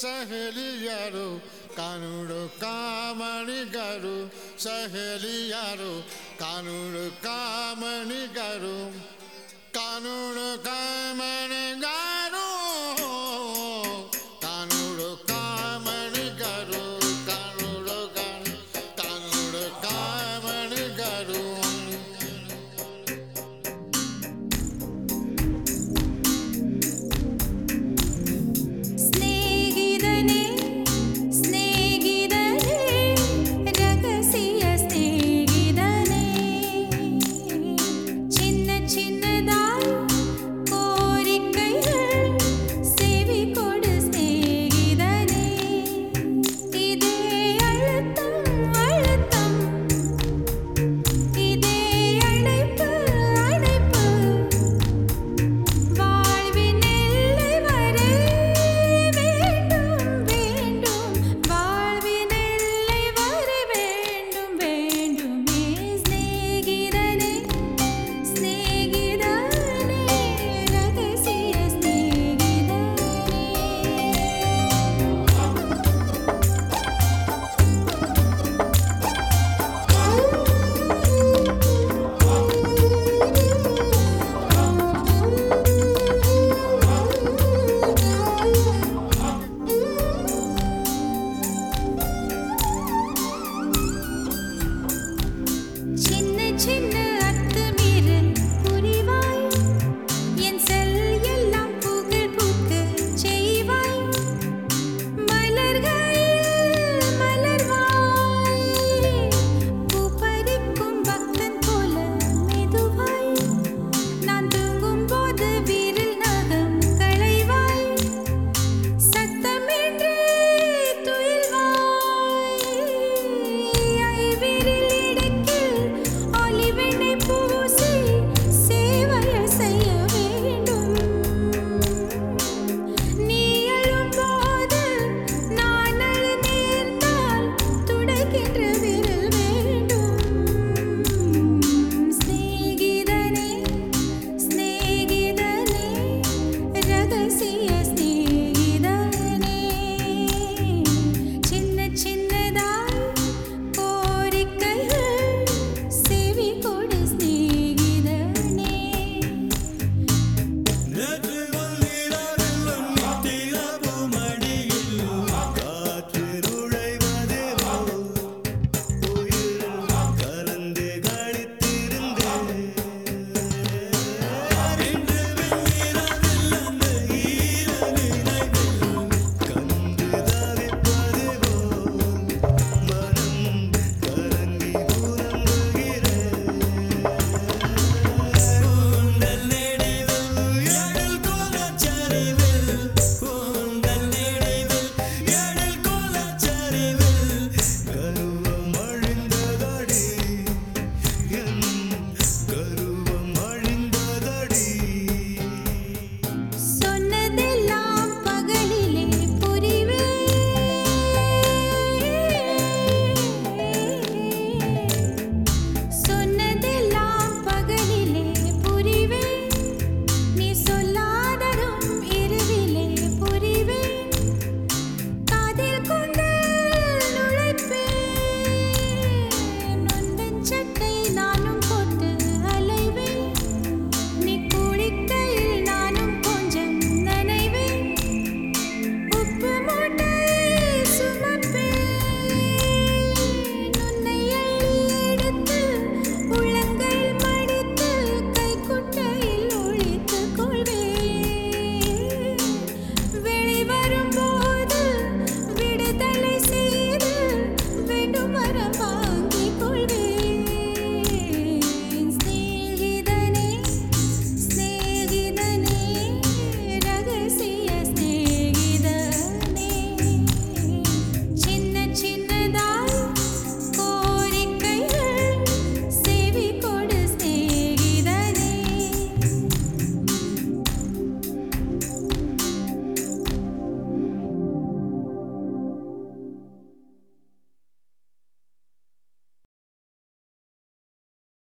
ಸಹೇಲಿಯರು Kanuru ಕಾಮಣಿಗರು ಸಹೇಲಿಯರು Kanuru ಕಾಮಣಿಗರು.